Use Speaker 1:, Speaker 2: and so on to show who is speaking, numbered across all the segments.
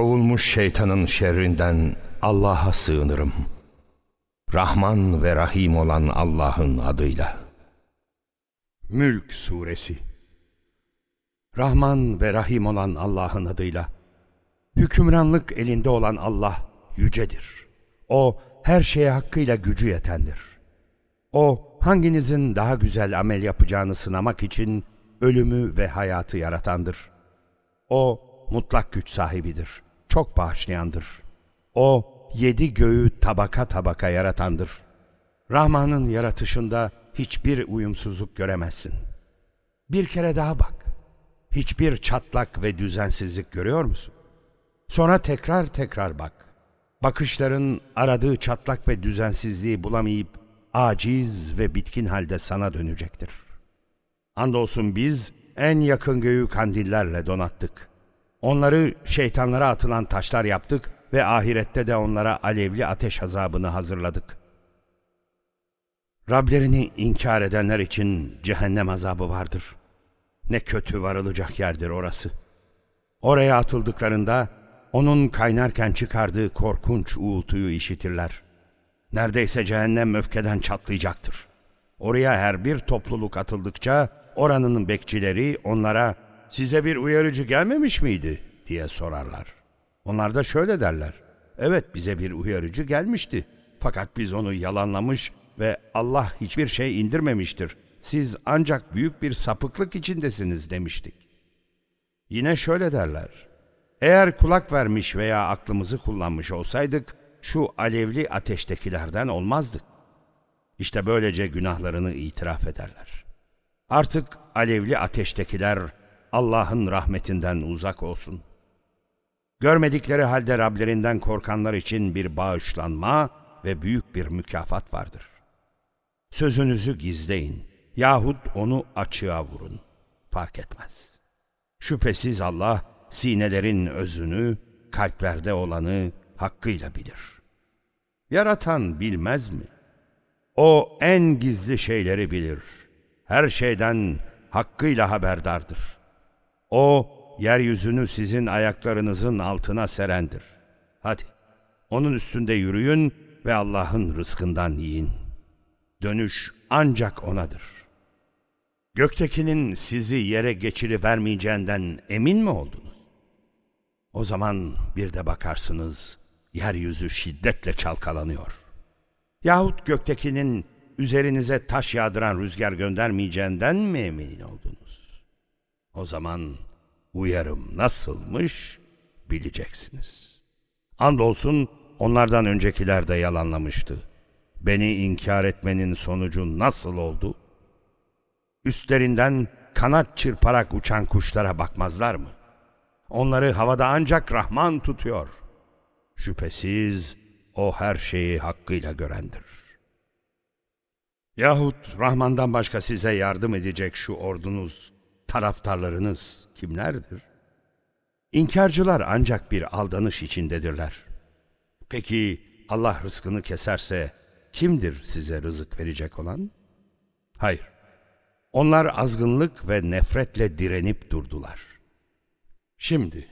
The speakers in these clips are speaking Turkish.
Speaker 1: Kovulmuş şeytanın şerrinden Allah'a sığınırım. Rahman ve Rahim olan Allah'ın adıyla.
Speaker 2: Mülk Suresi Rahman ve Rahim olan Allah'ın adıyla. Hükümranlık elinde olan Allah yücedir. O her şeye hakkıyla gücü yetendir. O hanginizin daha güzel amel yapacağını sınamak için ölümü ve hayatı yaratandır. O mutlak güç sahibidir. Çok bağışlayandır. O yedi göğü tabaka tabaka yaratandır. Rahman'ın yaratışında hiçbir uyumsuzluk göremezsin. Bir kere daha bak. Hiçbir çatlak ve düzensizlik görüyor musun? Sonra tekrar tekrar bak. Bakışların aradığı çatlak ve düzensizliği bulamayıp aciz ve bitkin halde sana dönecektir. Andolsun biz en yakın göğü kandillerle donattık. Onları şeytanlara atılan taşlar yaptık ve ahirette de onlara alevli ateş azabını hazırladık. Rablerini inkar edenler için cehennem azabı vardır. Ne kötü varılacak yerdir orası. Oraya atıldıklarında onun kaynarken çıkardığı korkunç uğultuyu işitirler. Neredeyse cehennem öfkeden çatlayacaktır. Oraya her bir topluluk atıldıkça oranın bekçileri onlara size bir uyarıcı gelmemiş miydi diye sorarlar. Onlar da şöyle derler. Evet bize bir uyarıcı gelmişti. Fakat biz onu yalanlamış ve Allah hiçbir şey indirmemiştir. Siz ancak büyük bir sapıklık içindesiniz demiştik. Yine şöyle derler. Eğer kulak vermiş veya aklımızı kullanmış olsaydık şu alevli ateştekilerden olmazdık. İşte böylece günahlarını itiraf ederler. Artık alevli ateştekiler Allah'ın rahmetinden uzak olsun. Görmedikleri halde Rablerinden korkanlar için bir bağışlanma ve büyük bir mükafat vardır. Sözünüzü gizleyin yahut onu açığa vurun. Fark etmez. Şüphesiz Allah sinelerin özünü, kalplerde olanı hakkıyla bilir. Yaratan bilmez mi? O en gizli şeyleri bilir. Her şeyden hakkıyla haberdardır. O yeryüzünü sizin ayaklarınızın altına serendir. Hadi onun üstünde yürüyün ve Allah'ın rızkından yiyin. Dönüş ancak O'nadır. Göktekinin sizi yere geçiri vermeyeceğinden emin mi oldunuz? O zaman bir de bakarsınız yeryüzü şiddetle çalkalanıyor. Yahut göktekinin üzerinize taş yağdıran rüzgar göndermeyeceğinden mi emin oldunuz? O zaman uyarım nasılmış bileceksiniz. Andolsun onlardan öncekiler de yalanlamıştı. Beni inkar etmenin sonucu nasıl oldu? Üstlerinden kanat çırparak uçan kuşlara bakmazlar mı? Onları havada ancak Rahman tutuyor. Şüphesiz o her şeyi hakkıyla görendir. Yahut Rahman'dan başka size yardım edecek şu ordunuz, taraftarlarınız kimlerdir? İnkarcılar ancak bir aldanış içindedirler. Peki Allah rızkını keserse kimdir size rızık verecek olan? Hayır. Onlar azgınlık ve nefretle direnip durdular. Şimdi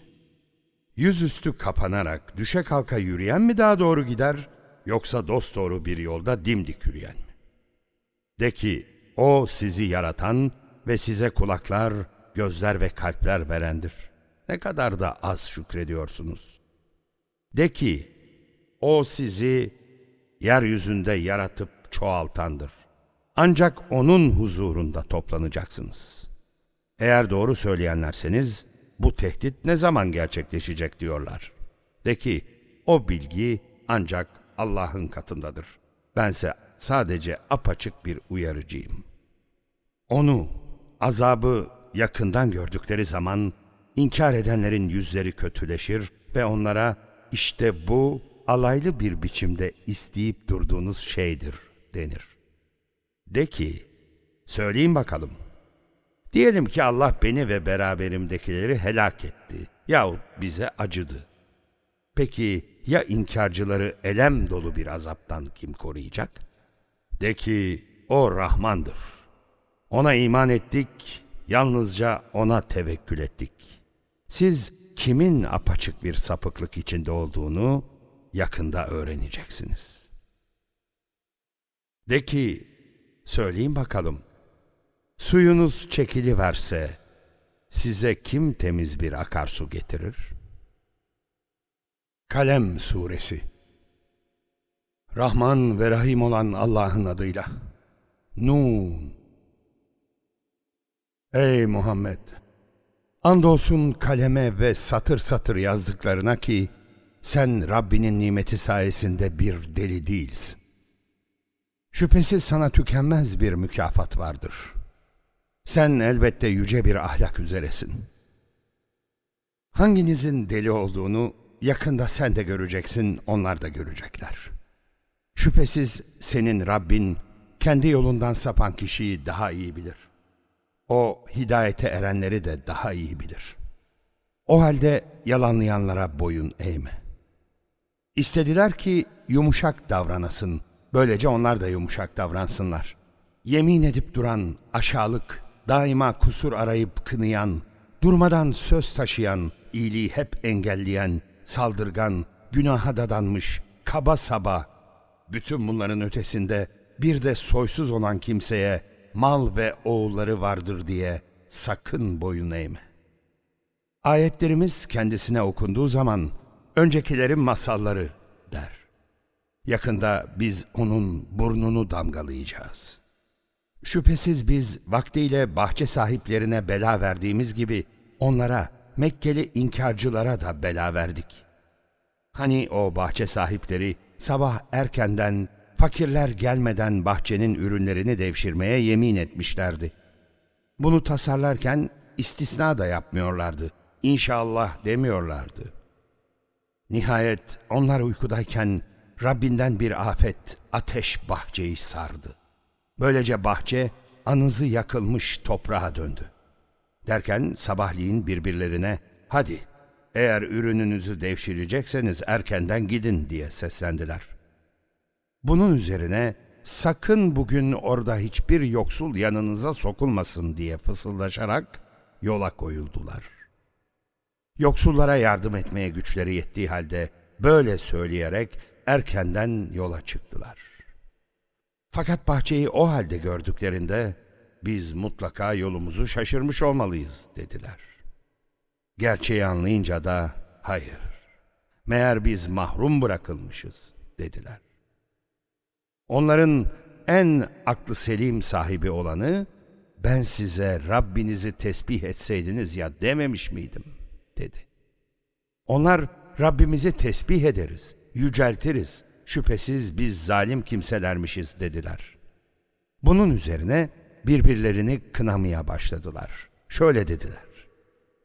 Speaker 2: yüzüstü kapanarak düşe kalka yürüyen mi daha doğru gider yoksa dosdoğru bir yolda dimdik yürüyen mi? De ki o sizi yaratan ve size kulaklar, gözler ve kalpler verendir. Ne kadar da az şükrediyorsunuz. De ki o sizi yeryüzünde yaratıp çoğaltandır. Ancak onun huzurunda toplanacaksınız. Eğer doğru söyleyenlerseniz bu tehdit ne zaman gerçekleşecek diyorlar. De ki o bilgi ancak Allah'ın katındadır. Bense sadece apaçık bir uyarıcıyım. Onu, azabı yakından gördükleri zaman inkar edenlerin yüzleri kötüleşir ve onlara işte bu alaylı bir biçimde isteyip durduğunuz şeydir denir. De ki, söyleyin bakalım. Diyelim ki Allah beni ve beraberimdekileri helak etti yahut bize acıdı. Peki ya inkarcıları elem dolu bir azaptan kim koruyacak? De ki o Rahmandır. Ona iman ettik, yalnızca ona tevekkül ettik. Siz kimin apaçık bir sapıklık içinde olduğunu yakında öğreneceksiniz. De ki, söyleyin bakalım, suyunuz çekiliverse size kim temiz bir akarsu getirir? Kalem Suresi Rahman ve Rahim olan Allah'ın adıyla. Nun Ey Muhammed! Andolsun kaleme ve satır satır yazdıklarına ki sen Rabbinin nimeti sayesinde bir deli değilsin. Şüphesiz sana tükenmez bir mükafat vardır. Sen elbette yüce bir ahlak üzeresin. Hanginizin deli olduğunu yakında sen de göreceksin, onlar da görecekler. Şüphesiz senin Rabbin kendi yolundan sapan kişiyi daha iyi bilir. O hidayete erenleri de daha iyi bilir. O halde yalanlayanlara boyun eğme. İstediler ki yumuşak davranasın, böylece onlar da yumuşak davransınlar. Yemin edip duran, aşağılık, daima kusur arayıp kınayan, durmadan söz taşıyan, iyiliği hep engelleyen, saldırgan, günaha dadanmış, kaba saba, bütün bunların ötesinde bir de soysuz olan kimseye mal ve oğulları vardır diye sakın boyun eğme. Ayetlerimiz kendisine okunduğu zaman öncekilerin masalları der. Yakında biz onun burnunu damgalayacağız. Şüphesiz biz vaktiyle bahçe sahiplerine bela verdiğimiz gibi onlara Mekkeli inkarcılara da bela verdik. Hani o bahçe sahipleri sabah erkenden fakirler gelmeden bahçenin ürünlerini devşirmeye yemin etmişlerdi. Bunu tasarlarken istisna da yapmıyorlardı. İnşallah demiyorlardı. Nihayet onlar uykudayken Rabbinden bir afet ateş bahçeyi sardı. Böylece bahçe anızı yakılmış toprağa döndü. Derken sabahleyin birbirlerine hadi eğer ürününüzü devşirecekseniz erkenden gidin diye seslendiler. Bunun üzerine sakın bugün orada hiçbir yoksul yanınıza sokulmasın diye fısıldaşarak yola koyuldular. Yoksullara yardım etmeye güçleri yettiği halde böyle söyleyerek erkenden yola çıktılar. Fakat bahçeyi o halde gördüklerinde biz mutlaka yolumuzu şaşırmış olmalıyız dediler. Gerçeği anlayınca da hayır, meğer biz mahrum bırakılmışız dediler. Onların en aklı selim sahibi olanı ben size Rabbinizi tesbih etseydiniz ya dememiş miydim dedi. Onlar Rabbimizi tesbih ederiz, yüceltiriz, şüphesiz biz zalim kimselermişiz dediler. Bunun üzerine birbirlerini kınamaya başladılar. Şöyle dediler.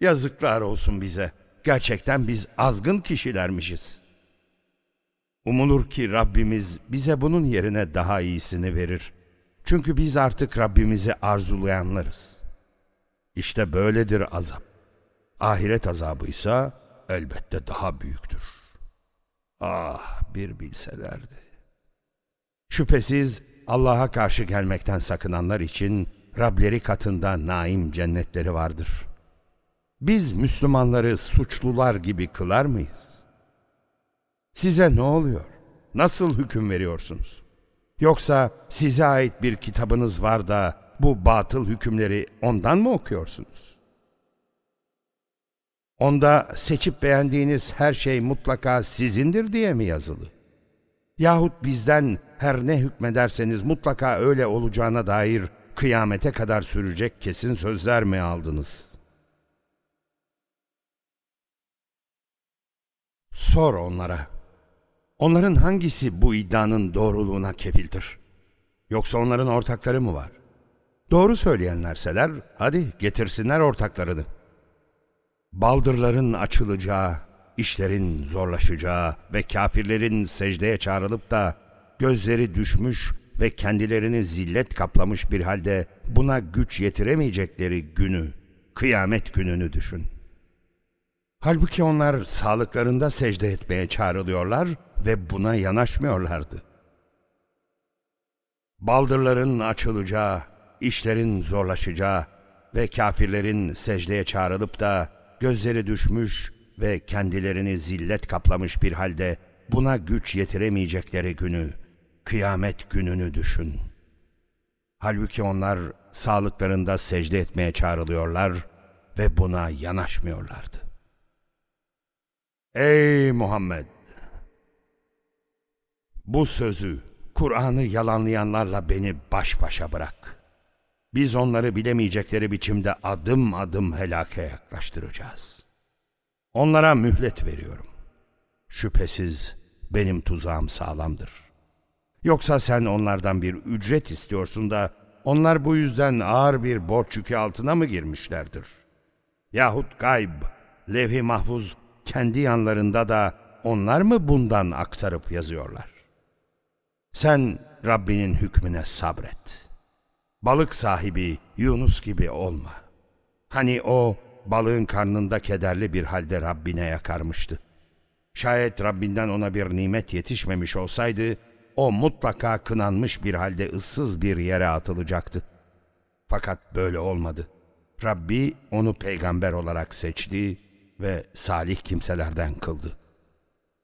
Speaker 2: Yazıklar olsun bize. Gerçekten biz azgın kişilermişiz. Umulur ki Rabbimiz bize bunun yerine daha iyisini verir. Çünkü biz artık Rabbimizi arzulayanlarız. İşte böyledir azap. Ahiret azabı ise elbette daha büyüktür. Ah bir bilselerdi. Şüphesiz Allah'a karşı gelmekten sakınanlar için Rableri katında naim cennetleri vardır. Biz Müslümanları suçlular gibi kılar mıyız? Size ne oluyor? Nasıl hüküm veriyorsunuz? Yoksa size ait bir kitabınız var da bu batıl hükümleri ondan mı okuyorsunuz? Onda seçip beğendiğiniz her şey mutlaka sizindir diye mi yazılı? Yahut bizden her ne hükmederseniz mutlaka öyle olacağına dair kıyamete kadar sürecek kesin sözler mi aldınız? Sor onlara. Onların hangisi bu iddianın doğruluğuna kefildir? Yoksa onların ortakları mı var? Doğru söyleyenlerseler hadi getirsinler ortaklarını. Baldırların açılacağı, işlerin zorlaşacağı ve kafirlerin secdeye çağrılıp da gözleri düşmüş ve kendilerini zillet kaplamış bir halde buna güç yetiremeyecekleri günü, kıyamet gününü düşün. Halbuki onlar sağlıklarında secde etmeye çağrılıyorlar ve buna yanaşmıyorlardı. Baldırların açılacağı, işlerin zorlaşacağı ve kafirlerin secdeye çağrılıp da gözleri düşmüş ve kendilerini zillet kaplamış bir halde buna güç yetiremeyecekleri günü, kıyamet gününü düşün. Halbuki onlar sağlıklarında secde etmeye çağrılıyorlar ve buna yanaşmıyorlardı. Ey Muhammed! Bu sözü, Kur'an'ı yalanlayanlarla beni baş başa bırak. Biz onları bilemeyecekleri biçimde adım adım helake yaklaştıracağız. Onlara mühlet veriyorum. Şüphesiz benim tuzağım sağlamdır. Yoksa sen onlardan bir ücret istiyorsun da onlar bu yüzden ağır bir borç yükü altına mı girmişlerdir? Yahut gayb, levh-i mahfuz kendi yanlarında da onlar mı bundan aktarıp yazıyorlar? Sen Rabbinin hükmüne sabret. Balık sahibi Yunus gibi olma. Hani o balığın karnında kederli bir halde Rabbine yakarmıştı. Şayet Rabbinden ona bir nimet yetişmemiş olsaydı, o mutlaka kınanmış bir halde ıssız bir yere atılacaktı. Fakat böyle olmadı. Rabbi onu peygamber olarak seçti ve salih kimselerden kıldı.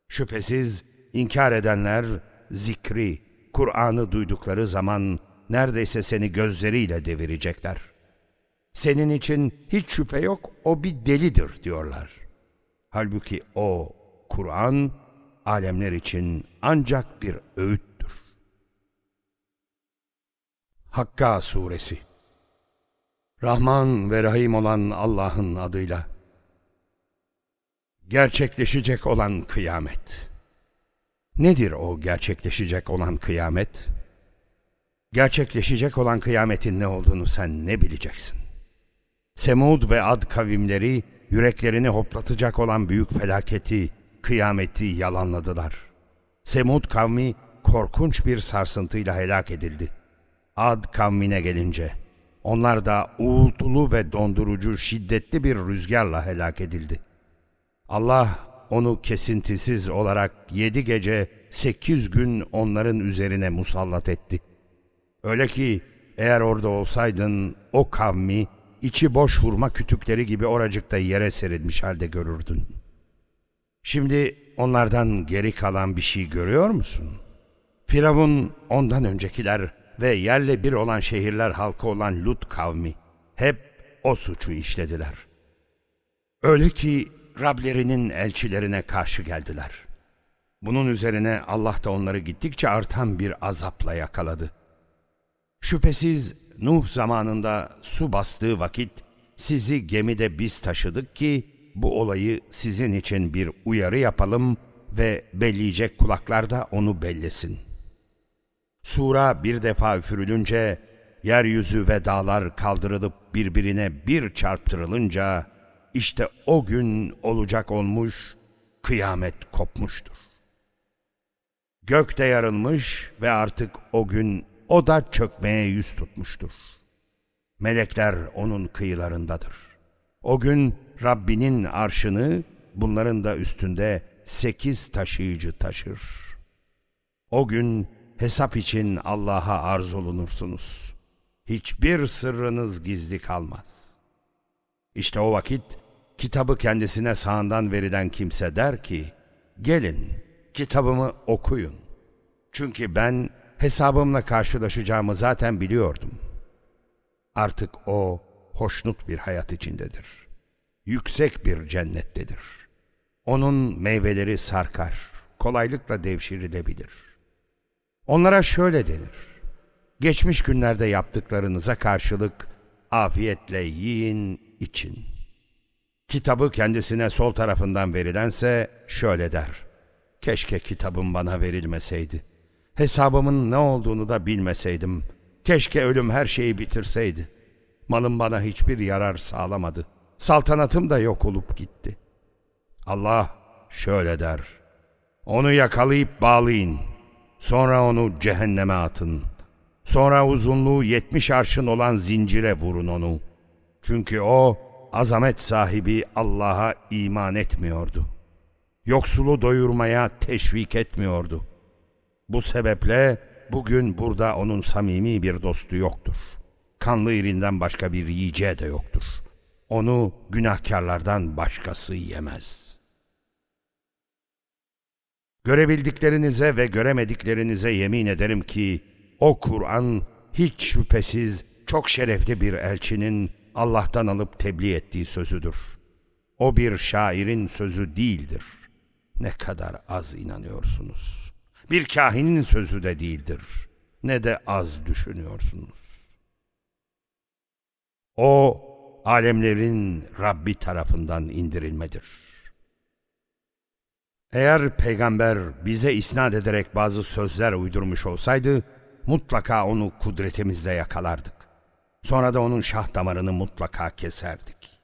Speaker 2: Şüphesiz inkar edenler zikri, Kur'an'ı duydukları zaman neredeyse seni gözleriyle devirecekler. Senin için hiç şüphe yok o bir delidir diyorlar. Halbuki o Kur'an alemler için ancak bir öğüttür. Hakka Suresi Rahman ve Rahim olan Allah'ın adıyla Gerçekleşecek olan kıyamet Nedir o gerçekleşecek olan kıyamet? Gerçekleşecek olan kıyametin ne olduğunu sen ne bileceksin? Semud ve Ad kavimleri yüreklerini hoplatacak olan büyük felaketi, kıyameti yalanladılar. Semud kavmi korkunç bir sarsıntıyla helak edildi. Ad kavmine gelince onlar da uğultulu ve dondurucu şiddetli bir rüzgarla helak edildi. Allah onu kesintisiz olarak yedi gece sekiz gün onların üzerine musallat etti. Öyle ki eğer orada olsaydın o kavmi içi boş hurma kütükleri gibi oracıkta yere serilmiş halde görürdün. Şimdi onlardan geri kalan bir şey görüyor musun? Firavun ondan öncekiler ve yerle bir olan şehirler halkı olan Lut kavmi hep o suçu işlediler. Öyle ki Rablerinin elçilerine karşı geldiler. Bunun üzerine Allah da onları gittikçe artan bir azapla yakaladı. Şüphesiz Nuh zamanında su bastığı vakit sizi gemide biz taşıdık ki bu olayı sizin için bir uyarı yapalım ve belleyecek kulaklar da onu bellesin. Sura bir defa üfürülünce yeryüzü ve dağlar kaldırılıp birbirine bir çarptırılınca işte o gün olacak olmuş, kıyamet kopmuştur. Gök de yarılmış ve artık o gün o da çökmeye yüz tutmuştur. Melekler onun kıyılarındadır. O gün Rabbinin arşını bunların da üstünde sekiz taşıyıcı taşır. O gün hesap için Allah'a arz olunursunuz. Hiçbir sırrınız gizli kalmaz. İşte o vakit kitabı kendisine sağından verilen kimse der ki, gelin kitabımı okuyun. Çünkü ben hesabımla karşılaşacağımı zaten biliyordum. Artık o hoşnut bir hayat içindedir. Yüksek bir cennettedir. Onun meyveleri sarkar, kolaylıkla devşirilebilir. Onlara şöyle denir. Geçmiş günlerde yaptıklarınıza karşılık afiyetle yiyin, için. Kitabı kendisine sol tarafından verilense şöyle der. Keşke kitabım bana verilmeseydi. Hesabımın ne olduğunu da bilmeseydim. Keşke ölüm her şeyi bitirseydi. Malım bana hiçbir yarar sağlamadı. Saltanatım da yok olup gitti. Allah şöyle der. Onu yakalayıp bağlayın. Sonra onu cehenneme atın. Sonra uzunluğu yetmiş arşın olan zincire vurun onu. Çünkü o azamet sahibi Allah'a iman etmiyordu. Yoksulu doyurmaya teşvik etmiyordu. Bu sebeple bugün burada onun samimi bir dostu yoktur. Kanlı irinden başka bir yiyeceği de yoktur. Onu günahkarlardan başkası yemez.'' Görebildiklerinize ve göremediklerinize yemin ederim ki o Kur'an hiç şüphesiz çok şerefli bir elçinin Allah'tan alıp tebliğ ettiği sözüdür. O bir şairin sözü değildir. Ne kadar az inanıyorsunuz. Bir kahinin sözü de değildir. Ne de az düşünüyorsunuz. O alemlerin Rabbi tarafından indirilmedir. Eğer peygamber bize isnat ederek bazı sözler uydurmuş olsaydı, mutlaka onu kudretimizle yakalardık. Sonra da onun şah damarını mutlaka keserdik.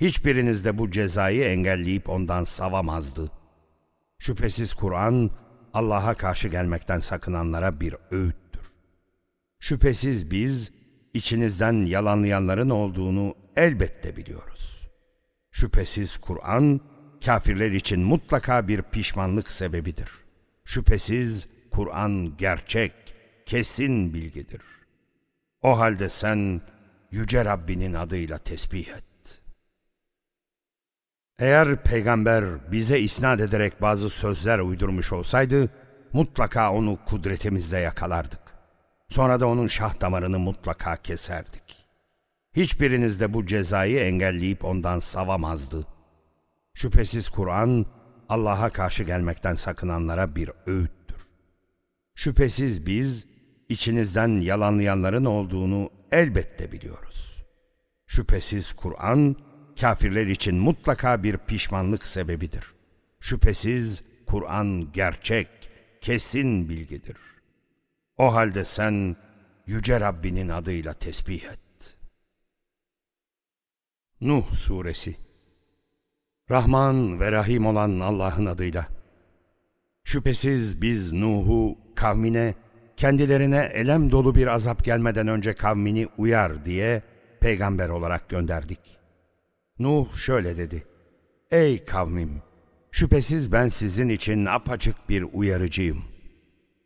Speaker 2: Hiçbiriniz de bu cezayı engelleyip ondan savamazdı. Şüphesiz Kur'an, Allah'a karşı gelmekten sakınanlara bir öğüttür. Şüphesiz biz, içinizden yalanlayanların olduğunu elbette biliyoruz. Şüphesiz Kur'an, kafirler için mutlaka bir pişmanlık sebebidir. Şüphesiz Kur'an gerçek, kesin bilgidir. O halde sen Yüce Rabbinin adıyla tesbih et. Eğer peygamber bize isnat ederek bazı sözler uydurmuş olsaydı, mutlaka onu kudretimizle yakalardık. Sonra da onun şah damarını mutlaka keserdik. Hiçbiriniz de bu cezayı engelleyip ondan savamazdı. Şüphesiz Kur'an, Allah'a karşı gelmekten sakınanlara bir öğüttür. Şüphesiz biz, içinizden yalanlayanların olduğunu elbette biliyoruz. Şüphesiz Kur'an, kafirler için mutlaka bir pişmanlık sebebidir. Şüphesiz Kur'an gerçek, kesin bilgidir. O halde sen Yüce Rabbinin adıyla tesbih et. Nuh Suresi Rahman ve Rahim olan Allah'ın adıyla. Şüphesiz biz Nuh'u kavmine kendilerine elem dolu bir azap gelmeden önce kavmini uyar diye peygamber olarak gönderdik. Nuh şöyle dedi. Ey kavmim! Şüphesiz ben sizin için apaçık bir uyarıcıyım.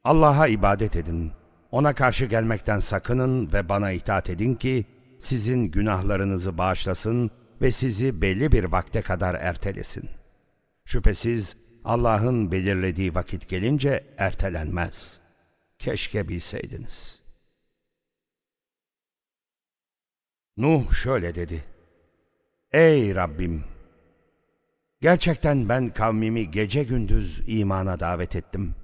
Speaker 2: Allah'a ibadet edin. Ona karşı gelmekten sakının ve bana itaat edin ki sizin günahlarınızı bağışlasın ve sizi belli bir vakte kadar ertelesin. Şüphesiz Allah'ın belirlediği vakit gelince ertelenmez. Keşke bilseydiniz. Nuh şöyle dedi. Ey Rabbim! Gerçekten ben kavmimi gece gündüz imana davet ettim.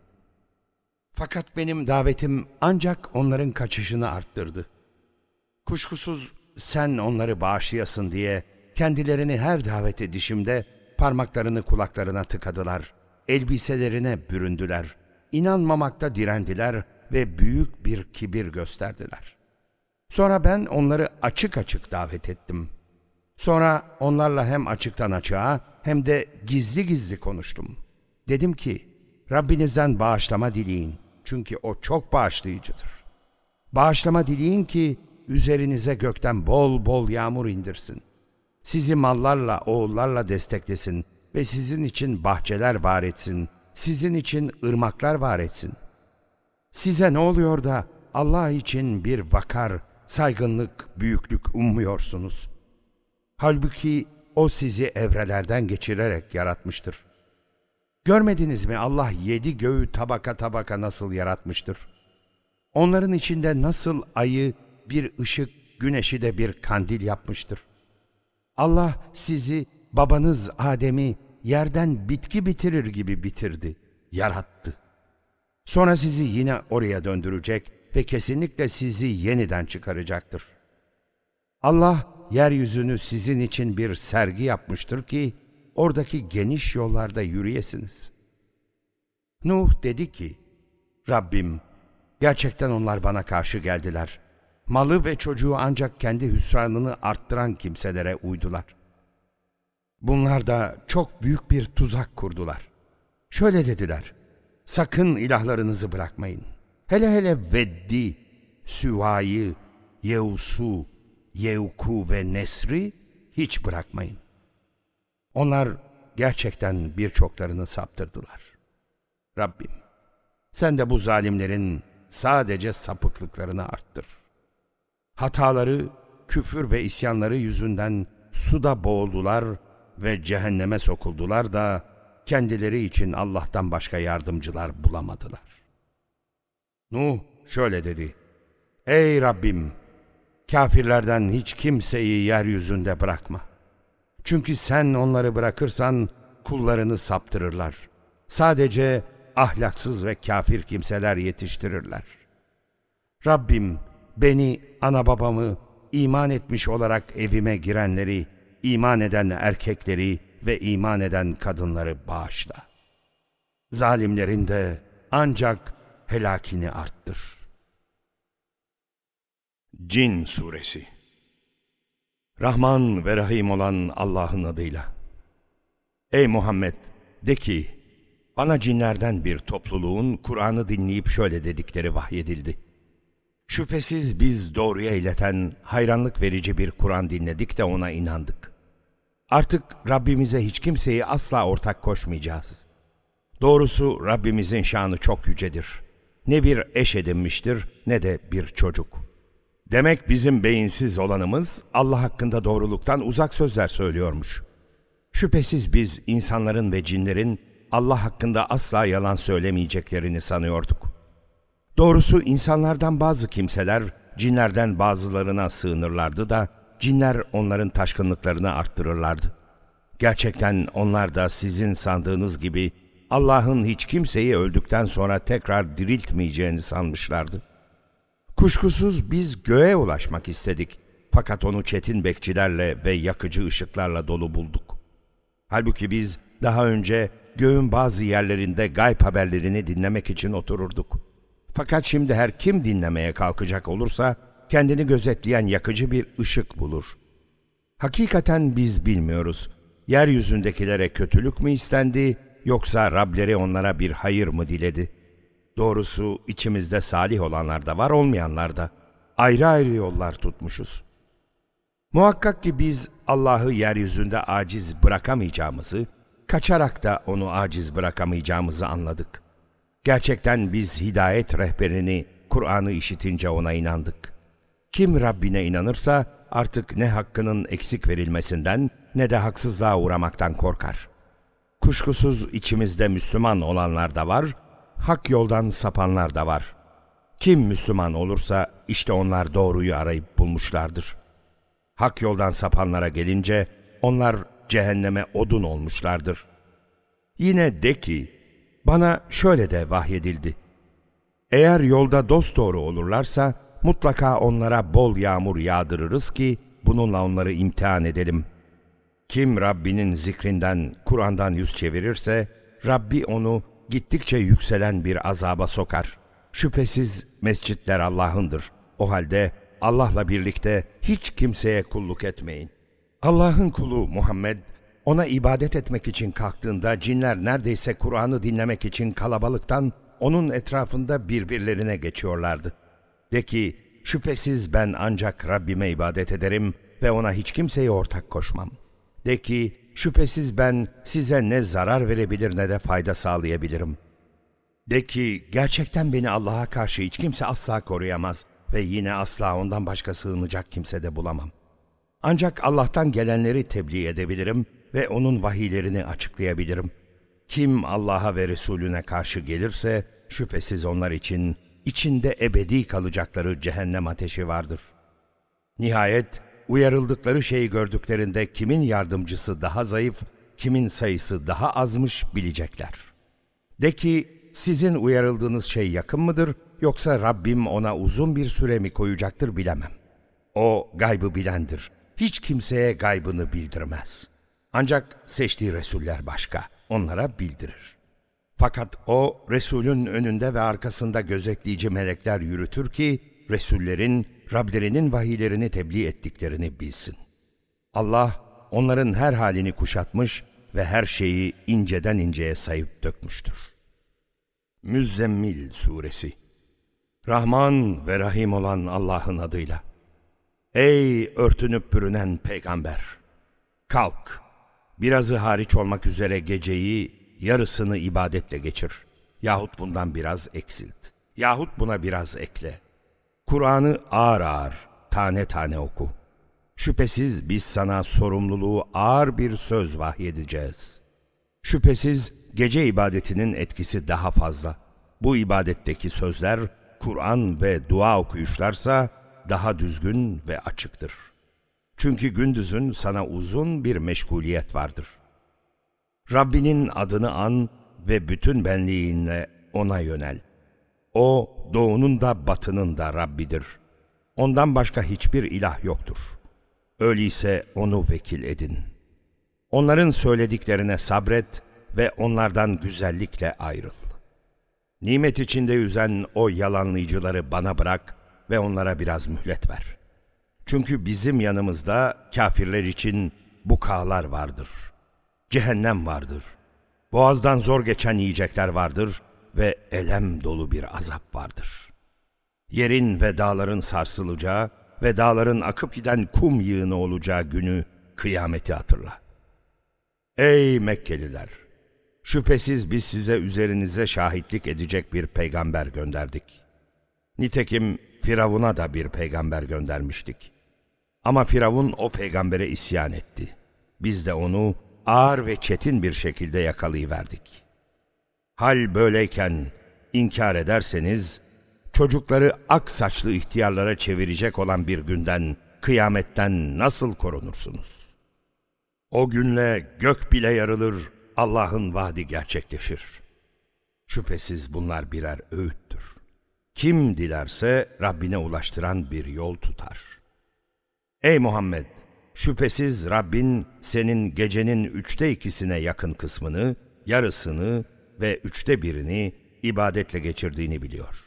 Speaker 2: Fakat benim davetim ancak onların kaçışını arttırdı. Kuşkusuz sen onları bağışlayasın diye kendilerini her davet edişimde parmaklarını kulaklarına tıkadılar, elbiselerine büründüler, inanmamakta direndiler ve büyük bir kibir gösterdiler. Sonra ben onları açık açık davet ettim. Sonra onlarla hem açıktan açığa hem de gizli gizli konuştum. Dedim ki, Rabbinizden bağışlama dileyin çünkü O çok bağışlayıcıdır. Bağışlama dileyin ki üzerinize gökten bol bol yağmur indirsin. Sizi mallarla, oğullarla desteklesin ve sizin için bahçeler var etsin, sizin için ırmaklar var etsin. Size ne oluyor da Allah için bir vakar, saygınlık, büyüklük ummuyorsunuz? Halbuki O sizi evrelerden geçirerek yaratmıştır. Görmediniz mi Allah yedi göğü tabaka tabaka nasıl yaratmıştır? Onların içinde nasıl ayı bir ışık, güneşi de bir kandil yapmıştır. Allah sizi, babanız Adem'i yerden bitki bitirir gibi bitirdi, yarattı. Sonra sizi yine oraya döndürecek ve kesinlikle sizi yeniden çıkaracaktır. Allah yeryüzünü sizin için bir sergi yapmıştır ki, oradaki geniş yollarda yürüyesiniz. Nuh dedi ki, Rabbim, gerçekten onlar bana karşı geldiler. Malı ve çocuğu ancak kendi hüsranını arttıran kimselere uydular. Bunlar da çok büyük bir tuzak kurdular. Şöyle dediler, sakın ilahlarınızı bırakmayın. Hele hele Veddi, Süva'yı, Yevsu, Yevku ve Nesri hiç bırakmayın. Onlar gerçekten birçoklarını saptırdılar. Rabbim, sen de bu zalimlerin sadece sapıklıklarını arttır. Hataları, küfür ve isyanları yüzünden suda boğuldular ve cehenneme sokuldular da kendileri için Allah'tan başka yardımcılar bulamadılar. Nuh şöyle dedi. Ey Rabbim! Kafirlerden hiç kimseyi yeryüzünde bırakma. Çünkü sen onları bırakırsan kullarını saptırırlar. Sadece ahlaksız ve kafir kimseler yetiştirirler. Rabbim beni, ana babamı, iman etmiş olarak evime girenleri, iman eden erkekleri ve iman eden kadınları bağışla. Zalimlerin de ancak helakini arttır.
Speaker 1: Cin Suresi Rahman ve Rahim olan Allah'ın adıyla. Ey Muhammed! De ki, bana cinlerden bir topluluğun Kur'an'ı dinleyip şöyle dedikleri vahyedildi. Şüphesiz biz doğruya ileten, hayranlık verici bir Kur'an dinledik de ona inandık. Artık Rabbimize hiç kimseyi asla ortak koşmayacağız. Doğrusu Rabbimizin şanı çok yücedir. Ne bir eş edinmiştir ne de bir çocuk. Demek bizim beyinsiz olanımız Allah hakkında doğruluktan uzak sözler söylüyormuş. Şüphesiz biz insanların ve cinlerin Allah hakkında asla yalan söylemeyeceklerini sanıyorduk. Doğrusu insanlardan bazı kimseler cinlerden bazılarına sığınırlardı da cinler onların taşkınlıklarını arttırırlardı. Gerçekten onlar da sizin sandığınız gibi Allah'ın hiç kimseyi öldükten sonra tekrar diriltmeyeceğini sanmışlardı. Kuşkusuz biz göğe ulaşmak istedik. Fakat onu çetin bekçilerle ve yakıcı ışıklarla dolu bulduk. Halbuki biz daha önce göğün bazı yerlerinde gayb haberlerini dinlemek için otururduk. Fakat şimdi her kim dinlemeye kalkacak olursa kendini gözetleyen yakıcı bir ışık bulur. Hakikaten biz bilmiyoruz. Yeryüzündekilere kötülük mü istendi yoksa Rableri onlara bir hayır mı diledi?'' Doğrusu içimizde salih olanlar da var, olmayanlar da. Ayrı ayrı yollar tutmuşuz. Muhakkak ki biz Allah'ı yeryüzünde aciz bırakamayacağımızı, kaçarak da onu aciz bırakamayacağımızı anladık. Gerçekten biz hidayet rehberini, Kur'an'ı işitince ona inandık. Kim Rabbine inanırsa artık ne hakkının eksik verilmesinden ne de haksızlığa uğramaktan korkar. Kuşkusuz içimizde Müslüman olanlar da var, hak yoldan sapanlar da var. Kim Müslüman olursa işte onlar doğruyu arayıp bulmuşlardır. Hak yoldan sapanlara gelince onlar cehenneme odun olmuşlardır. Yine de ki, bana şöyle de vahyedildi. Eğer yolda dosdoğru olurlarsa mutlaka onlara bol yağmur yağdırırız ki bununla onları imtihan edelim. Kim Rabbinin zikrinden, Kur'an'dan yüz çevirirse, Rabbi onu gittikçe yükselen bir azaba sokar. Şüphesiz mescitler Allah'ındır. O halde Allah'la birlikte hiç kimseye kulluk etmeyin. Allah'ın kulu Muhammed, ona ibadet etmek için kalktığında cinler neredeyse Kur'an'ı dinlemek için kalabalıktan onun etrafında birbirlerine geçiyorlardı. De ki, şüphesiz ben ancak Rabbime ibadet ederim ve ona hiç kimseye ortak koşmam. De ki, Şüphesiz ben size ne zarar verebilir ne de fayda sağlayabilirim. De ki gerçekten beni Allah'a karşı hiç kimse asla koruyamaz ve yine asla ondan başka sığınacak kimse de bulamam. Ancak Allah'tan gelenleri tebliğ edebilirim ve onun vahiylerini açıklayabilirim. Kim Allah'a ve Resulüne karşı gelirse şüphesiz onlar için içinde ebedi kalacakları cehennem ateşi vardır. Nihayet uyarıldıkları şeyi gördüklerinde kimin yardımcısı daha zayıf, kimin sayısı daha azmış bilecekler. De ki, sizin uyarıldığınız şey yakın mıdır, yoksa Rabbim ona uzun bir süre mi koyacaktır bilemem. O gaybı bilendir. Hiç kimseye gaybını bildirmez. Ancak seçtiği Resuller başka, onlara bildirir. Fakat o, Resulün önünde ve arkasında gözetleyici melekler yürütür ki, Resullerin Rablerinin vahiylerini tebliğ ettiklerini bilsin. Allah onların her halini kuşatmış ve her şeyi inceden inceye sayıp dökmüştür. Müzzemmil Suresi Rahman ve Rahim olan Allah'ın adıyla. Ey örtünüp bürünen peygamber! Kalk! Birazı hariç olmak üzere geceyi, yarısını ibadetle geçir. Yahut bundan biraz eksilt. Yahut buna biraz ekle.'' Kur'an'ı ağır ağır, tane tane oku. Şüphesiz biz sana sorumluluğu ağır bir söz vahyedeceğiz. Şüphesiz gece ibadetinin etkisi daha fazla. Bu ibadetteki sözler, Kur'an ve dua okuyuşlarsa daha düzgün ve açıktır. Çünkü gündüzün sana uzun bir meşguliyet vardır. Rabbinin adını an ve bütün benliğinle ona yönel. O doğunun da batının da Rabbidir. Ondan başka hiçbir ilah yoktur. Öyleyse onu vekil edin. Onların söylediklerine sabret ve onlardan güzellikle ayrıl. Nimet içinde yüzen o yalanlayıcıları bana bırak ve onlara biraz mühlet ver. Çünkü bizim yanımızda kafirler için bukağlar vardır. Cehennem vardır. Boğazdan zor geçen yiyecekler vardır ve elem dolu bir azap vardır. Yerin ve dağların sarsılacağı ve dağların akıp giden kum yığını olacağı günü kıyameti hatırla. Ey Mekkeliler! Şüphesiz biz size üzerinize şahitlik edecek bir peygamber gönderdik. Nitekim Firavun'a da bir peygamber göndermiştik. Ama Firavun o peygambere isyan etti. Biz de onu ağır ve çetin bir şekilde yakalayıverdik. Hal böyleyken inkar ederseniz, çocukları ak saçlı ihtiyarlara çevirecek olan bir günden, kıyametten nasıl korunursunuz? O günle gök bile yarılır, Allah'ın vaadi gerçekleşir. Şüphesiz bunlar birer öğüttür. Kim dilerse Rabbine ulaştıran bir yol tutar. Ey Muhammed! Şüphesiz Rabbin senin gecenin üçte ikisine yakın kısmını, yarısını ve üçte birini ibadetle geçirdiğini biliyor.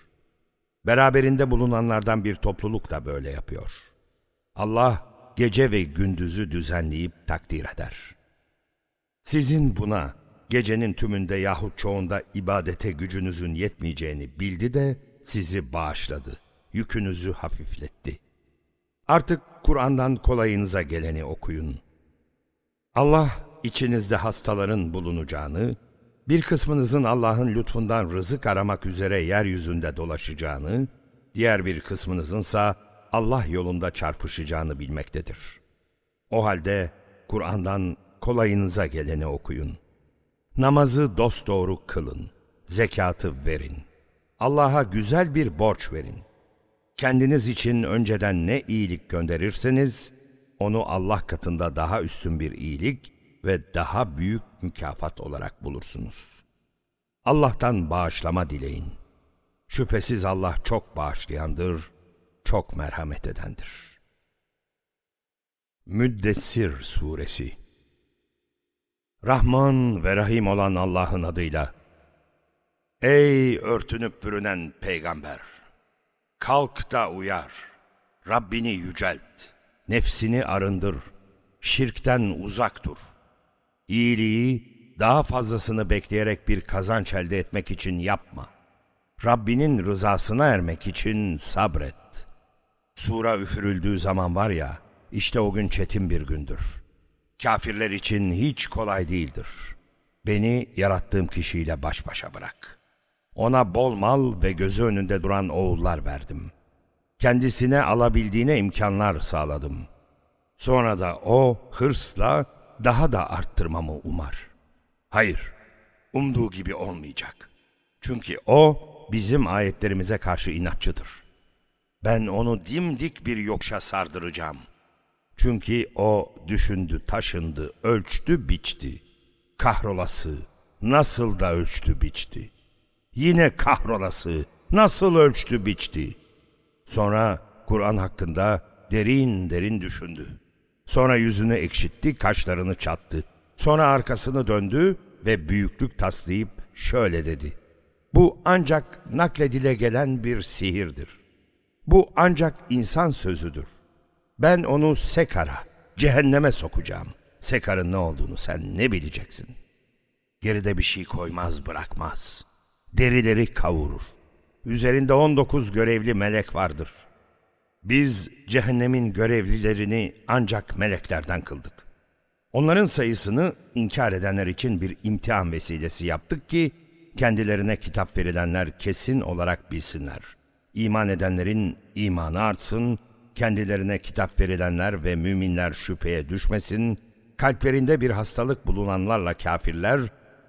Speaker 1: Beraberinde bulunanlardan bir topluluk da böyle yapıyor. Allah gece ve gündüzü düzenleyip takdir eder. Sizin buna gecenin tümünde yahut çoğunda ibadete gücünüzün yetmeyeceğini bildi de sizi bağışladı, yükünüzü hafifletti. Artık Kur'an'dan kolayınıza geleni okuyun. Allah içinizde hastaların bulunacağını, bir kısmınızın Allah'ın lütfundan rızık aramak üzere yeryüzünde dolaşacağını, diğer bir kısmınızınsa Allah yolunda çarpışacağını bilmektedir. O halde Kur'an'dan kolayınıza geleni okuyun. Namazı dosdoğru kılın, zekatı verin. Allah'a güzel bir borç verin. Kendiniz için önceden ne iyilik gönderirseniz, onu Allah katında daha üstün bir iyilik ve daha büyük mükafat olarak bulursunuz. Allah'tan bağışlama dileyin. Şüphesiz Allah çok bağışlayandır, çok merhamet edendir. Müddessir Suresi Rahman ve Rahim olan Allah'ın adıyla Ey örtünüp bürünen peygamber! Kalk da uyar, Rabbini yücelt, nefsini arındır, şirkten uzak dur. İyiliği daha fazlasını bekleyerek bir kazanç elde etmek için yapma. Rabbinin rızasına ermek için sabret. Sura üfürüldüğü zaman var ya, işte o gün çetin bir gündür. Kafirler için hiç kolay değildir. Beni yarattığım kişiyle baş başa bırak. Ona bol mal ve gözü önünde duran oğullar verdim. Kendisine alabildiğine imkanlar sağladım. Sonra da o hırsla daha da arttırmamı umar. Hayır, umduğu gibi olmayacak. Çünkü o bizim ayetlerimize karşı inatçıdır. Ben onu dimdik bir yokşa sardıracağım. Çünkü o düşündü, taşındı, ölçtü, biçti. Kahrolası nasıl da ölçtü, biçti. Yine kahrolası nasıl ölçtü, biçti. Sonra Kur'an hakkında derin derin düşündü. Sonra yüzünü ekşitti, kaşlarını çattı. Sonra arkasını döndü ve büyüklük taslayıp şöyle dedi. Bu ancak nakledile gelen bir sihirdir. Bu ancak insan sözüdür. Ben onu Sekar'a, cehenneme sokacağım. Sekar'ın ne olduğunu sen ne bileceksin? Geride bir şey koymaz bırakmaz. Derileri kavurur. Üzerinde on dokuz görevli melek vardır. Biz cehennemin görevlilerini ancak meleklerden kıldık. Onların sayısını inkar edenler için bir imtihan vesilesi yaptık ki kendilerine kitap verilenler kesin olarak bilsinler. İman edenlerin imanı artsın, kendilerine kitap verilenler ve müminler şüpheye düşmesin, kalplerinde bir hastalık bulunanlarla kafirler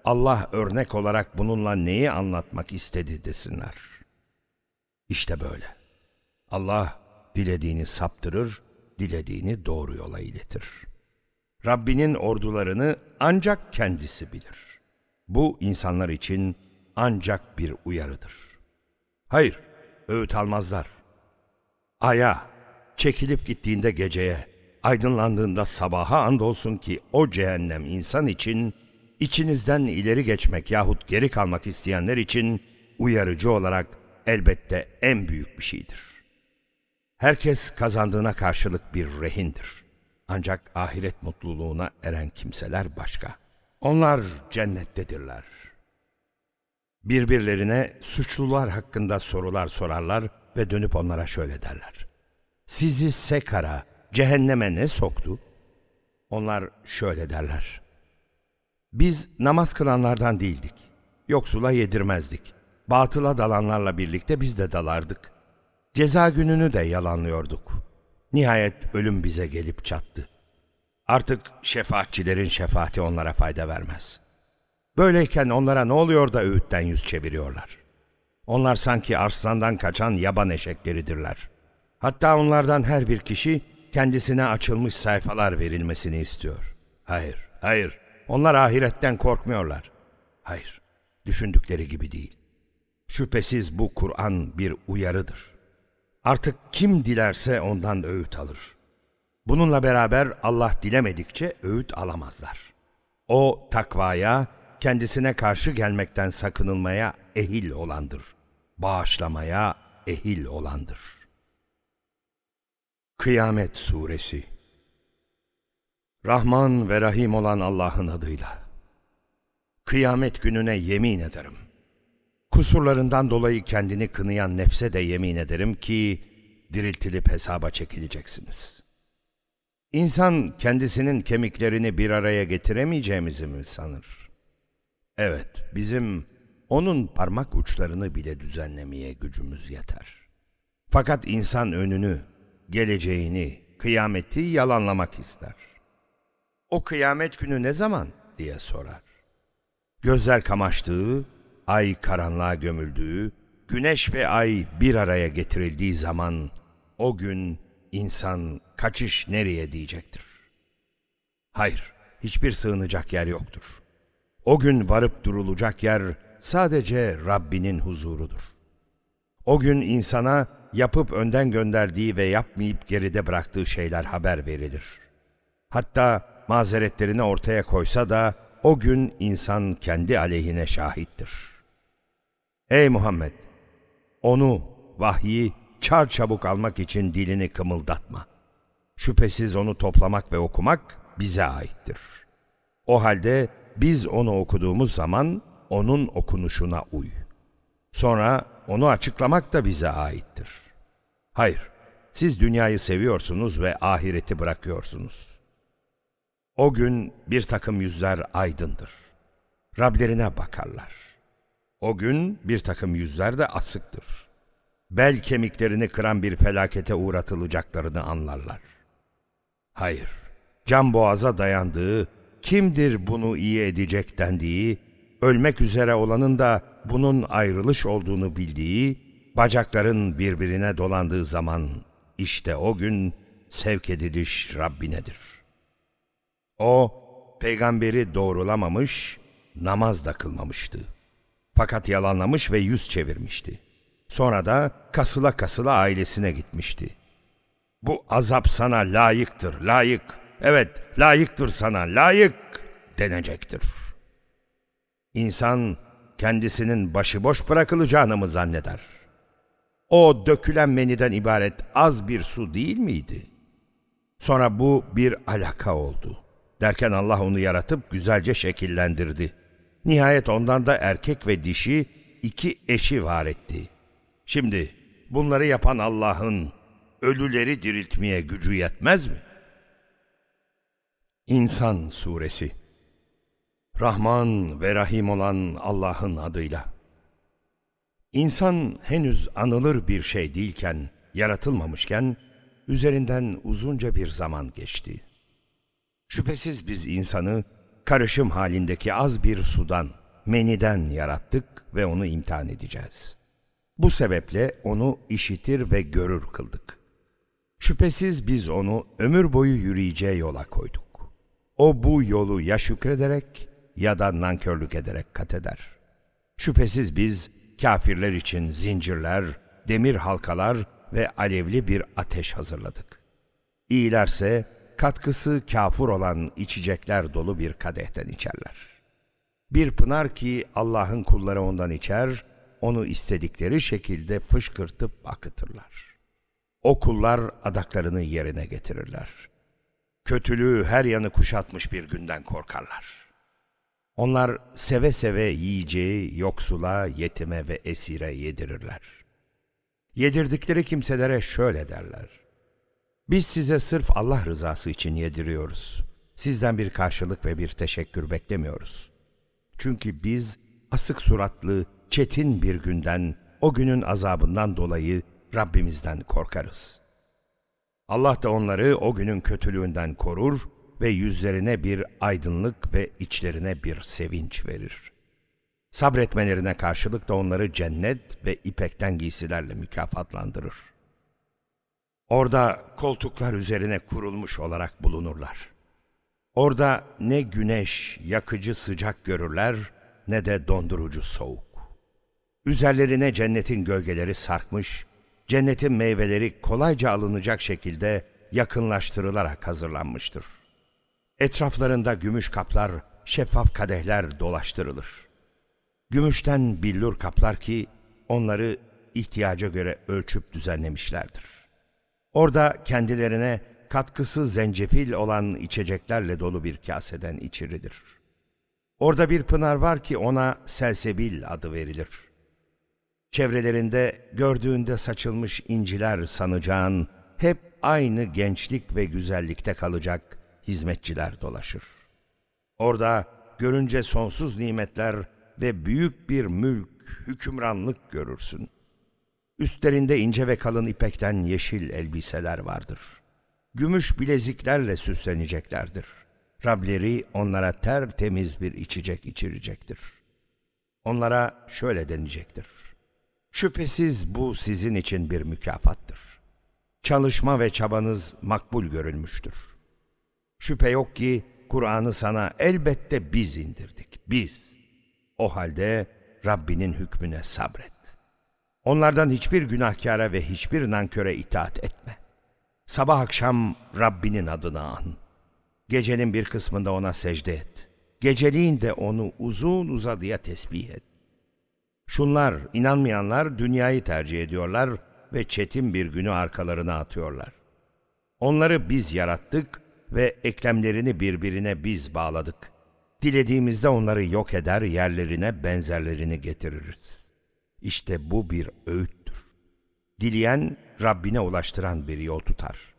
Speaker 1: Allah örnek olarak bununla neyi anlatmak istedi desinler. İşte böyle. Allah dilediğini saptırır, dilediğini doğru yola iletir. Rabbinin ordularını ancak kendisi bilir. Bu insanlar için ancak bir uyarıdır. Hayır, öğüt almazlar. Aya, çekilip gittiğinde geceye, aydınlandığında sabaha andolsun ki o cehennem insan için, içinizden ileri geçmek yahut geri kalmak isteyenler için uyarıcı olarak elbette en büyük bir şeydir. Herkes kazandığına karşılık bir rehindir. Ancak ahiret mutluluğuna eren kimseler başka. Onlar cennettedirler. Birbirlerine suçlular hakkında sorular sorarlar ve dönüp onlara şöyle derler. Sizi Sekar'a, cehenneme ne soktu? Onlar şöyle derler. Biz namaz kılanlardan değildik. Yoksula yedirmezdik. Batıla dalanlarla birlikte biz de dalardık. Ceza gününü de yalanlıyorduk. Nihayet ölüm bize gelip çattı. Artık şefaatçilerin şefaati onlara fayda vermez. Böyleyken onlara ne oluyor da öğütten yüz çeviriyorlar? Onlar sanki arslandan kaçan yaban eşekleridirler. Hatta onlardan her bir kişi kendisine açılmış sayfalar verilmesini istiyor. Hayır, hayır. Onlar ahiretten korkmuyorlar. Hayır, düşündükleri gibi değil. Şüphesiz bu Kur'an bir uyarıdır. Artık kim dilerse ondan öğüt alır. Bununla beraber Allah dilemedikçe öğüt alamazlar. O takvaya, kendisine karşı gelmekten sakınılmaya ehil olandır. Bağışlamaya ehil olandır. Kıyamet Suresi Rahman ve Rahim olan Allah'ın adıyla. Kıyamet gününe yemin ederim. Kusurlarından dolayı kendini kınayan nefse de yemin ederim ki diriltilip hesaba çekileceksiniz. İnsan kendisinin kemiklerini bir araya getiremeyeceğimizi mi sanır? Evet, bizim onun parmak uçlarını bile düzenlemeye gücümüz yeter. Fakat insan önünü, geleceğini, kıyameti yalanlamak ister. O kıyamet günü ne zaman diye sorar. Gözler kamaştığı, ay karanlığa gömüldüğü, güneş ve ay bir araya getirildiği zaman o gün insan kaçış nereye diyecektir. Hayır, hiçbir sığınacak yer yoktur. O gün varıp durulacak yer sadece Rabbinin huzurudur. O gün insana yapıp önden gönderdiği ve yapmayıp geride bıraktığı şeyler haber verilir. Hatta mazeretlerini ortaya koysa da o gün insan kendi aleyhine şahittir. Ey Muhammed! Onu, vahyi çarçabuk almak için dilini kımıldatma. Şüphesiz onu toplamak ve okumak bize aittir. O halde biz onu okuduğumuz zaman onun okunuşuna uy. Sonra onu açıklamak da bize aittir. Hayır, siz dünyayı seviyorsunuz ve ahireti bırakıyorsunuz. O gün bir takım yüzler aydındır. Rablerine bakarlar. O gün bir takım yüzler de asıktır. Bel kemiklerini kıran bir felakete uğratılacaklarını anlarlar. Hayır, can boğaza dayandığı, kimdir bunu iyi edecek dendiği, ölmek üzere olanın da bunun ayrılış olduğunu bildiği, bacakların birbirine dolandığı zaman işte o gün sevk ediliş Rabbinedir. O, peygamberi doğrulamamış, namaz da kılmamıştı. Fakat yalanlamış ve yüz çevirmişti. Sonra da kasıla kasıla ailesine gitmişti. Bu azap sana layıktır, layık. Evet, layıktır sana, layık denecektir. İnsan kendisinin başıboş bırakılacağını mı zanneder? O dökülen meniden ibaret az bir su değil miydi? Sonra bu bir alaka oldu. Derken Allah onu yaratıp güzelce şekillendirdi. Nihayet ondan da erkek ve dişi iki eşi var etti. Şimdi bunları yapan Allah'ın ölüleri diriltmeye gücü yetmez mi? İnsan Suresi Rahman ve Rahim olan Allah'ın adıyla. İnsan henüz anılır bir şey değilken, yaratılmamışken, üzerinden uzunca bir zaman geçti. Şüphesiz biz insanı karışım halindeki az bir sudan, meniden yarattık ve onu imtihan edeceğiz. Bu sebeple onu işitir ve görür kıldık. Şüphesiz biz onu ömür boyu yürüyeceği yola koyduk. O bu yolu ya şükrederek ya da nankörlük ederek kat eder. Şüphesiz biz kafirler için zincirler, demir halkalar ve alevli bir ateş hazırladık. İyilerse katkısı kafur olan içecekler dolu bir kadehten içerler. Bir pınar ki Allah'ın kulları ondan içer, onu istedikleri şekilde fışkırtıp akıtırlar. O kullar adaklarını yerine getirirler. Kötülüğü her yanı kuşatmış bir günden korkarlar. Onlar seve seve yiyeceği yoksula, yetime ve esire yedirirler. Yedirdikleri kimselere şöyle derler. Biz size sırf Allah rızası için yediriyoruz. Sizden bir karşılık ve bir teşekkür beklemiyoruz. Çünkü biz asık suratlı, çetin bir günden, o günün azabından dolayı Rabbimizden korkarız. Allah da onları o günün kötülüğünden korur ve yüzlerine bir aydınlık ve içlerine bir sevinç verir. Sabretmelerine karşılık da onları cennet ve ipekten giysilerle mükafatlandırır. Orada koltuklar üzerine kurulmuş olarak bulunurlar. Orada ne güneş yakıcı sıcak görürler ne de dondurucu soğuk. Üzerlerine cennetin gölgeleri sarkmış, cennetin meyveleri kolayca alınacak şekilde yakınlaştırılarak hazırlanmıştır. Etraflarında gümüş kaplar, şeffaf kadehler dolaştırılır. Gümüşten billur kaplar ki onları ihtiyaca göre ölçüp düzenlemişlerdir. Orada kendilerine katkısı zencefil olan içeceklerle dolu bir kaseden içirilir. Orada bir pınar var ki ona selsebil adı verilir. Çevrelerinde gördüğünde saçılmış inciler sanacağın hep aynı gençlik ve güzellikte kalacak hizmetçiler dolaşır. Orada görünce sonsuz nimetler ve büyük bir mülk, hükümranlık görürsün. Üstlerinde ince ve kalın ipekten yeşil elbiseler vardır. Gümüş bileziklerle süsleneceklerdir. Rableri onlara tertemiz bir içecek içirecektir. Onlara şöyle denecektir. Şüphesiz bu sizin için bir mükafattır. Çalışma ve çabanız makbul görülmüştür. Şüphe yok ki Kur'an'ı sana elbette biz indirdik, biz. O halde Rabbinin hükmüne sabret. Onlardan hiçbir günahkara ve hiçbir nanköre itaat etme. Sabah akşam Rabbinin adını an. Gecenin bir kısmında ona secde et. Geceliğin de onu uzun uzadıya tesbih et. Şunlar, inanmayanlar dünyayı tercih ediyorlar ve çetin bir günü arkalarına atıyorlar. Onları biz yarattık ve eklemlerini birbirine biz bağladık. Dilediğimizde onları yok eder, yerlerine benzerlerini getiririz. İşte bu bir öğüttür. Dileyen Rabbine ulaştıran bir yol tutar.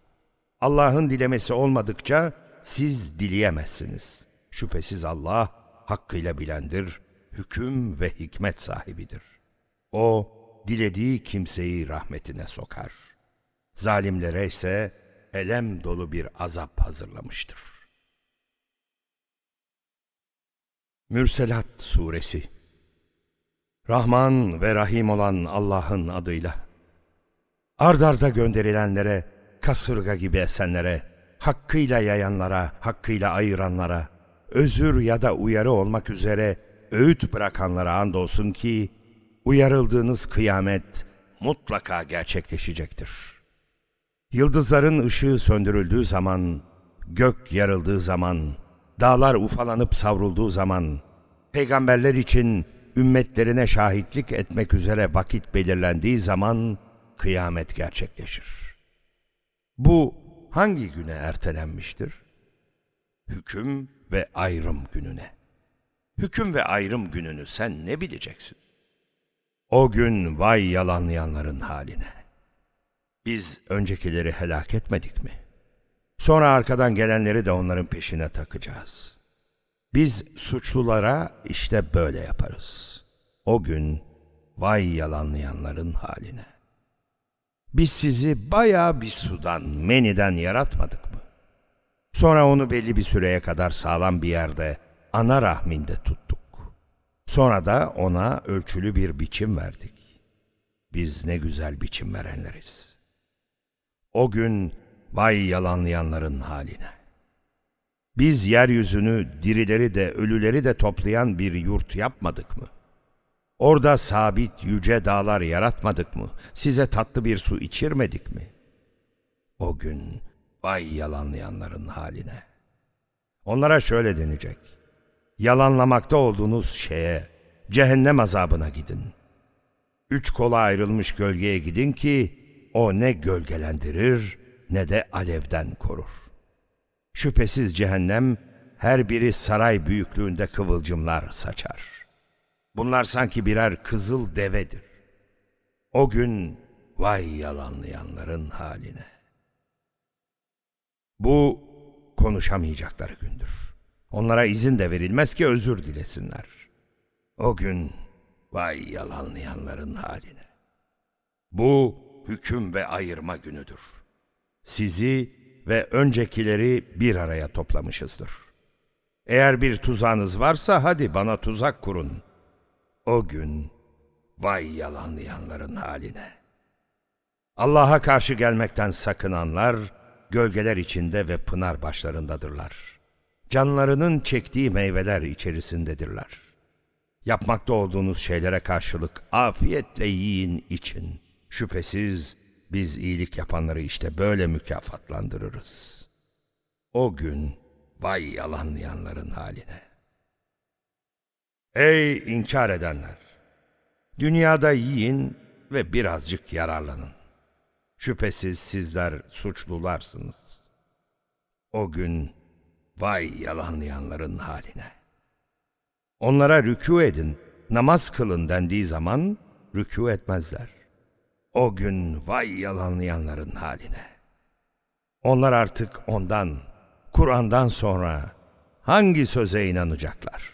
Speaker 1: Allah'ın dilemesi olmadıkça siz dileyemezsiniz. Şüphesiz Allah hakkıyla bilendir, hüküm ve hikmet sahibidir. O, dilediği kimseyi rahmetine sokar. Zalimlere ise elem dolu bir azap hazırlamıştır. Mürselat Suresi Rahman ve Rahim olan Allah'ın adıyla. Ardarda gönderilenlere, kasırga gibi esenlere, hakkıyla yayanlara, hakkıyla ayıranlara, özür ya da uyarı olmak üzere öğüt bırakanlara andolsun ki, uyarıldığınız kıyamet mutlaka gerçekleşecektir. Yıldızların ışığı söndürüldüğü zaman, gök yarıldığı zaman, dağlar ufalanıp savrulduğu zaman, peygamberler için ümmetlerine şahitlik etmek üzere vakit belirlendiği zaman kıyamet gerçekleşir. Bu hangi güne ertelenmiştir? Hüküm ve ayrım gününe. Hüküm ve ayrım gününü sen ne bileceksin? O gün vay yalanlayanların haline. Biz öncekileri helak etmedik mi? Sonra arkadan gelenleri de onların peşine takacağız. Biz suçlulara işte böyle yaparız. O gün vay yalanlayanların haline. Biz sizi bayağı bir sudan, meniden yaratmadık mı? Sonra onu belli bir süreye kadar sağlam bir yerde, ana rahminde tuttuk. Sonra da ona ölçülü bir biçim verdik. Biz ne güzel biçim verenleriz. O gün vay yalanlayanların haline. Biz yeryüzünü dirileri de ölüleri de toplayan bir yurt yapmadık mı? Orada sabit yüce dağlar yaratmadık mı? Size tatlı bir su içirmedik mi? O gün vay yalanlayanların haline. Onlara şöyle denecek. Yalanlamakta olduğunuz şeye, cehennem azabına gidin. Üç kola ayrılmış gölgeye gidin ki o ne gölgelendirir ne de alevden korur. Şüphesiz cehennem her biri saray büyüklüğünde kıvılcımlar saçar. Bunlar sanki birer kızıl devedir. O gün vay yalanlayanların haline. Bu konuşamayacakları gündür. Onlara izin de verilmez ki özür dilesinler. O gün vay yalanlayanların haline. Bu hüküm ve ayırma günüdür. Sizi ve öncekileri bir araya toplamışızdır. Eğer bir tuzağınız varsa hadi bana tuzak kurun. O gün vay yalanlayanların haline. Allah'a karşı gelmekten sakınanlar gölgeler içinde ve pınar başlarındadırlar. Canlarının çektiği meyveler içerisindedirler. Yapmakta olduğunuz şeylere karşılık afiyetle yiyin için. Şüphesiz biz iyilik yapanları işte böyle mükafatlandırırız. O gün vay yalanlayanların haline. Ey inkar edenler! Dünyada yiyin ve birazcık yararlanın. Şüphesiz sizler suçlularsınız. O gün vay yalanlayanların haline. Onlara rükû edin, namaz kılın dendiği zaman rükû etmezler. O gün vay yalanlayanların haline. Onlar artık ondan, Kur'an'dan sonra hangi söze inanacaklar?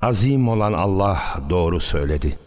Speaker 1: Azim olan Allah doğru söyledi.